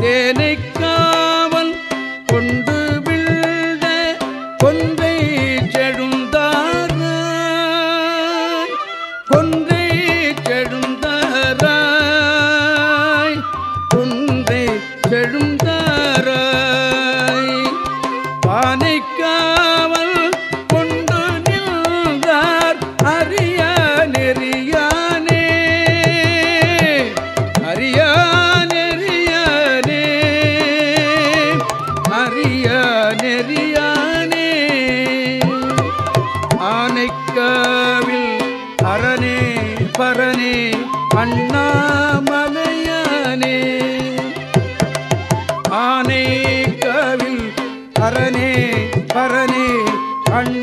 தேனை கொண்டு விழுந்த கொன்றை செழுந்தாராய் கொன்றை செழுந்தாராய். கொன்றை செழுந்தாராய். பானை அறிய நெறியானே. ஆனைக்கவில் அரணே பரணே அண்ணாமலையானே. ஆனைக்கவில் அரணே பரணே அண்ணாமலையானே